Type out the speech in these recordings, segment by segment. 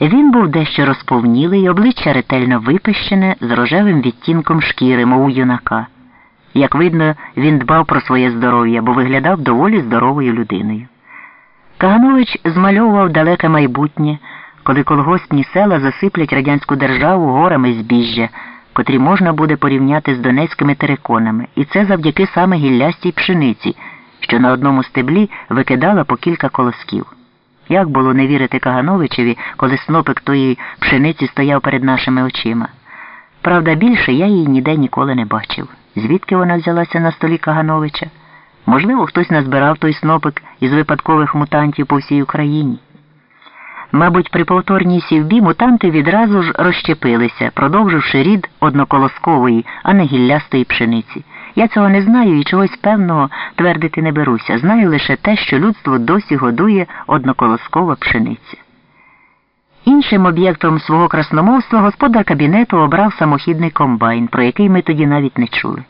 Він був дещо розповнілий, обличчя ретельно випищене з рожевим відтінком шкіри, мов у юнака. Як видно, він дбав про своє здоров'я, бо виглядав доволі здоровою людиною. Каганович змальовував далеке майбутнє, коли колгоспні села засиплять радянську державу горами збіжжя, котрі можна буде порівняти з донецькими териконами, і це завдяки саме гіллястій пшениці, що на одному стеблі викидала по кілька колосків. Як було не вірити Кагановичеві, коли снопик тої пшениці стояв перед нашими очима? Правда, більше я її ніде ніколи не бачив. Звідки вона взялася на столі Кагановича? Можливо, хтось назбирав той снопик із випадкових мутантів по всій Україні. Мабуть, при повторній сівбі мутанти відразу ж розщепилися, продовживши рід одноколоскової, а не гіллястої пшениці. Я цього не знаю і чогось певного твердити не беруся. Знаю лише те, що людство досі годує одноколоскова пшениця. Іншим об'єктом свого красномовства господар кабінету обрав самохідний комбайн, про який ми тоді навіть не чули.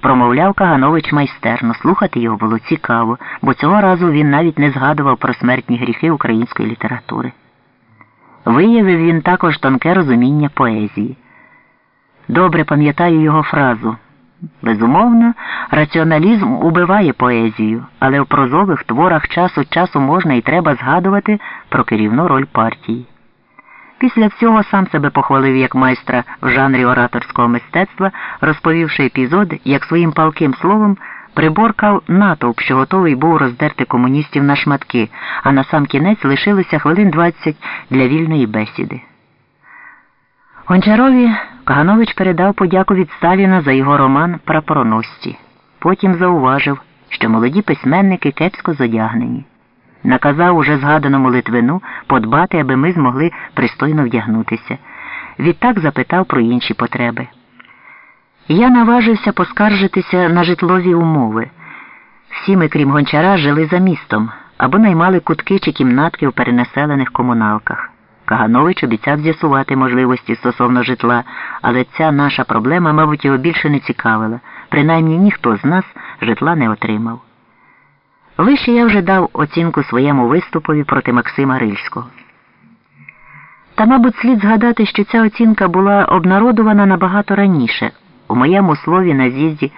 Промовляв Каганович майстерно, слухати його було цікаво, бо цього разу він навіть не згадував про смертні гріхи української літератури. Виявив він також тонке розуміння поезії. Добре пам'ятаю його фразу. Безумовно, раціоналізм убиває поезію, але в прозових творах час від часу можна і треба згадувати про керівну роль партії. Після всього сам себе похвалив як майстра в жанрі ораторського мистецтва, розповівши епізод, як своїм палким словом приборкав натовп, що готовий був роздерти комуністів на шматки, а на сам кінець лишилося хвилин 20 для вільної бесіди. Гончарові Каганович передав подяку від Сталіна за його роман Прапороносці. Потім зауважив, що молоді письменники кепсько зодягнені. Наказав уже згаданому Литвину подбати, аби ми змогли пристойно вдягнутися. Відтак запитав про інші потреби. Я наважився поскаржитися на житлові умови. Всі ми, крім гончара, жили за містом або наймали кутки чи кімнатки в перенаселених комуналках. Каганович обіцяв з'ясувати можливості стосовно житла, але ця наша проблема, мабуть, його більше не цікавила. Принаймні ніхто з нас житла не отримав. Вище я вже дав оцінку своєму виступові проти Максима Рильського. Та, мабуть, слід згадати, що ця оцінка була обнародована набагато раніше, у моєму слові на з'їзді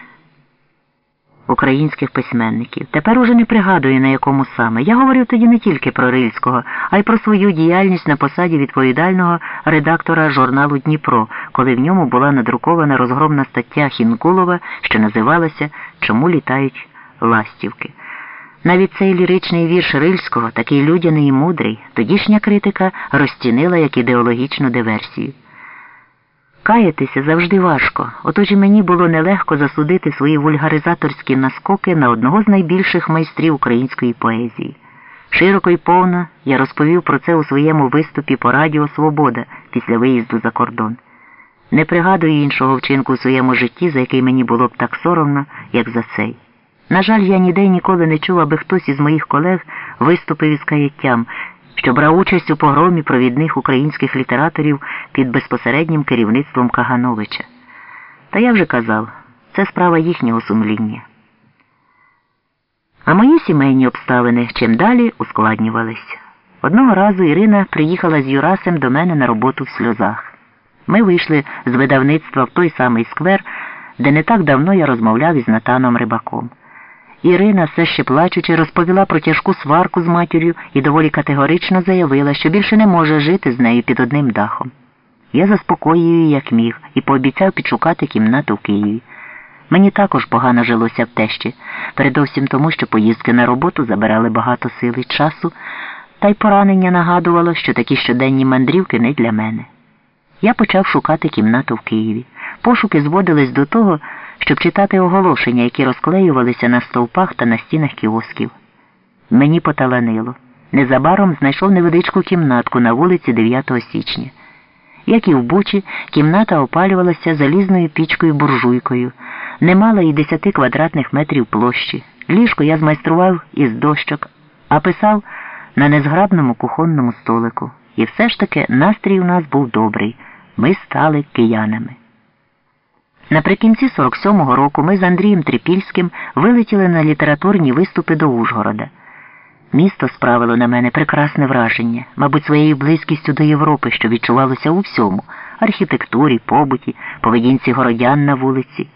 українських письменників. Тепер уже не пригадую, на якому саме. Я говорив тоді не тільки про Рильського, а й про свою діяльність на посаді відповідального редактора журналу Дніпро, коли в ньому була надрукована розгромна стаття Хінкулова, що називалася Чому літають ластівки. Навіть цей ліричний вірш Рильського, такий людяний і мудрий, тодішня критика розцінила як ідеологічну диверсію. Каятися завжди важко, отож і мені було нелегко засудити свої вульгаризаторські наскоки на одного з найбільших майстрів української поезії. Широко і повно я розповів про це у своєму виступі по Радіо Свобода після виїзду за кордон. Не пригадую іншого вчинку у своєму житті, за який мені було б так соромно, як за цей. На жаль, я ніде ніколи не чув, аби хтось із моїх колег виступив із каяттям, що брав участь у погромі провідних українських літераторів під безпосереднім керівництвом Кагановича. Та я вже казав, це справа їхнього сумління. А мої сімейні обставини чим далі ускладнювалися. Одного разу Ірина приїхала з Юрасем до мене на роботу в сльозах. Ми вийшли з видавництва в той самий сквер, де не так давно я розмовляв із Натаном Рибаком. Ірина, все ще плачучи, розповіла про тяжку сварку з матір'ю і доволі категорично заявила, що більше не може жити з нею під одним дахом. Я заспокоїв її, як міг, і пообіцяв підшукати кімнату в Києві. Мені також погано жилося в тещі, передовсім тому, що поїздки на роботу забирали багато сил і часу, та й поранення нагадувало, що такі щоденні мандрівки не для мене. Я почав шукати кімнату в Києві. Пошуки зводились до того, щоб читати оголошення, які розклеювалися на стовпах та на стінах кіосків. Мені поталанило. Незабаром знайшов невеличку кімнатку на вулиці 9 січня. Як і в Бучі, кімната опалювалася залізною пічкою буржуйкою, не мала і 10 квадратних метрів площі. Ліжко я змайстрував із дощок, а писав на незграбному кухонному столику. І все ж таки настрій у нас був добрий. Ми стали киянами. Наприкінці 47-го року ми з Андрієм Трипільським вилетіли на літературні виступи до Ужгорода. Місто справило на мене прекрасне враження, мабуть, своєю близькістю до Європи, що відчувалося у всьому архітектурі, побуті, поведінці городян на вулиці.